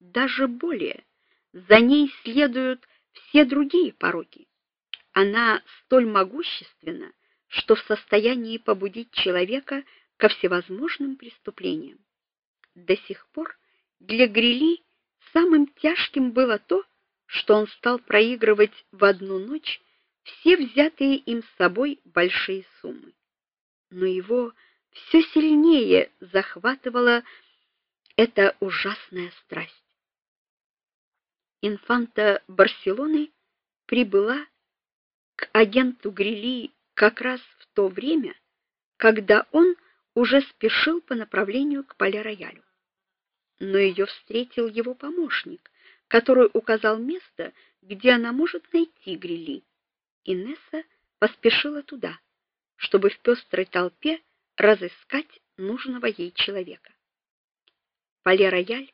даже более. За ней следуют все другие пороки. Она столь могущественна, что в состоянии побудить человека ко всевозможным преступлениям. До сих пор для Грили самым тяжким было то, что он стал проигрывать в одну ночь все взятые им с собой большие суммы. Но его все сильнее захватывала эта ужасная страсть. Инфанта Барселоны прибыла к агенту Грили как раз в то время, когда он уже спешил по направлению к Пале-Роялю. Но ее встретил его помощник, который указал место, где она может найти Грили. Инесса поспешила туда, чтобы в пестрой толпе разыскать нужного ей человека. Пале-Рояль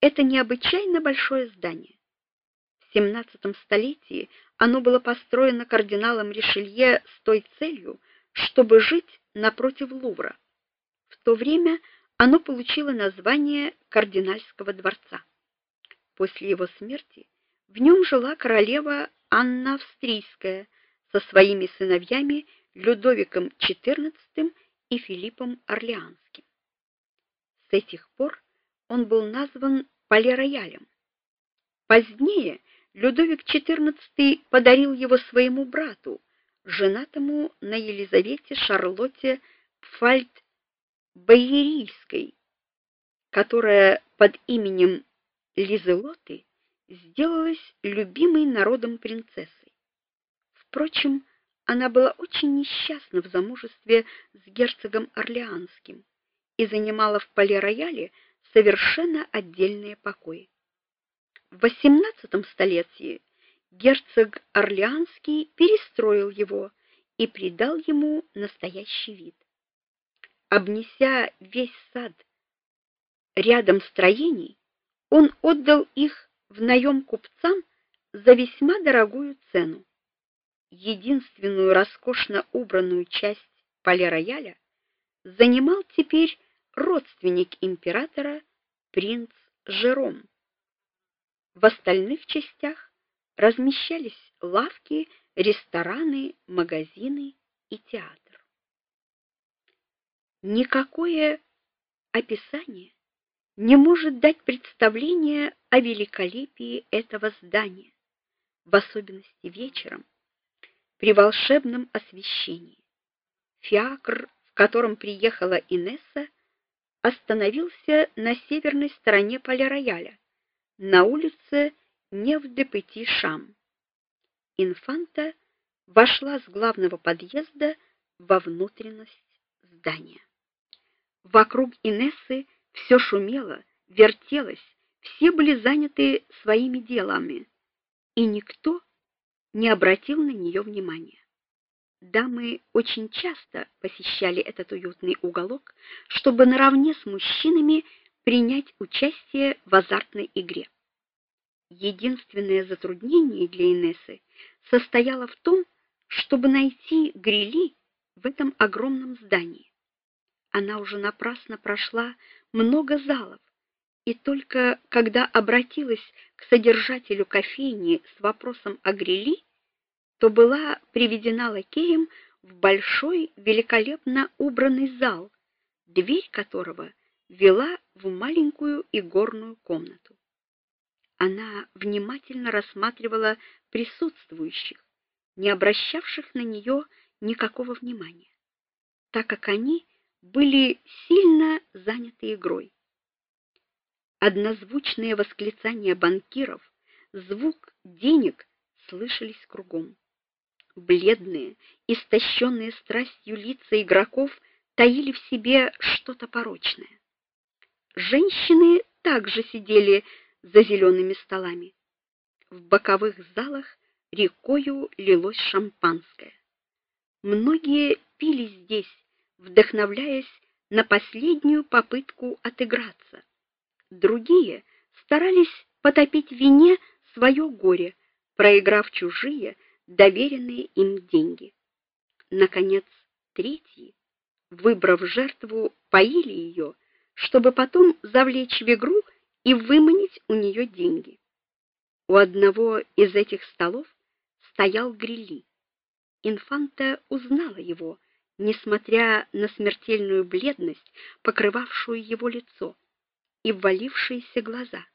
это необычайно большое здание. XVII столетии оно было построено кардиналом Ришелье с той целью, чтобы жить напротив Лувра. В то время оно получило название кардинальского дворца. После его смерти в нем жила королева Анна Австрийская со своими сыновьями Людовиком XIV и Филиппом Орлеанским. С этих пор он был назван Пале-Роялем. Позднее Людовик XIV подарил его своему брату, женатому на Елизавете Шарлотте Пфальт Байерийской, которая под именем Лизелоты сделалась любимой народом принцессой. Впрочем, она была очень несчастна в замужестве с герцогом Орлеанским и занимала в Пале-Рояле совершенно отдельные покои. В XVIII столетии герцог Орлеанский перестроил его и придал ему настоящий вид. Обнеся весь сад рядом строений, он отдал их в наем купцам за весьма дорогую цену. Единственную роскошно убранную часть Пале-Рояля занимал теперь родственник императора принц Жером. В остальных частях размещались лавки, рестораны, магазины и театр. Никакое описание не может дать представление о великолепии этого здания, в особенности вечером при волшебном освещении. Фиакр, в котором приехала Инесса, остановился на северной стороне поля-рояля, на улице Невде-Пети-Шам. Инфанта вошла с главного подъезда во внутренность здания. Вокруг Инессы все шумело, вертелось, все были заняты своими делами, и никто не обратил на нее внимания. Дамы очень часто посещали этот уютный уголок, чтобы наравне с мужчинами принять участие в азартной игре. Единственное затруднение для Инессы состояло в том, чтобы найти Грили в этом огромном здании. Она уже напрасно прошла много залов, и только когда обратилась к содержателю кофейни с вопросом о грили, то была приведена лакеем в большой великолепно убранный зал, дверь которого вела в маленькую игорную комнату. Она внимательно рассматривала присутствующих, не обращавших на нее никакого внимания, так как они были сильно заняты игрой. Однозвучные восклицания банкиров, звук денег слышались кругом. Бледные, истощенные страстью лица игроков таили в себе что-то порочное. Женщины также сидели за зелеными столами. В боковых залах рекою лилось шампанское. Многие пили здесь, вдохновляясь на последнюю попытку отыграться другие старались потопить в вине свое горе, проиграв чужие, доверенные им деньги. Наконец, третьи, выбрав жертву, поили ее, чтобы потом завлечь в игру и выманить у нее деньги. У одного из этих столов стоял Грилли. Инфанта узнала его, несмотря на смертельную бледность, покрывавшую его лицо, и ввалившиеся глаза.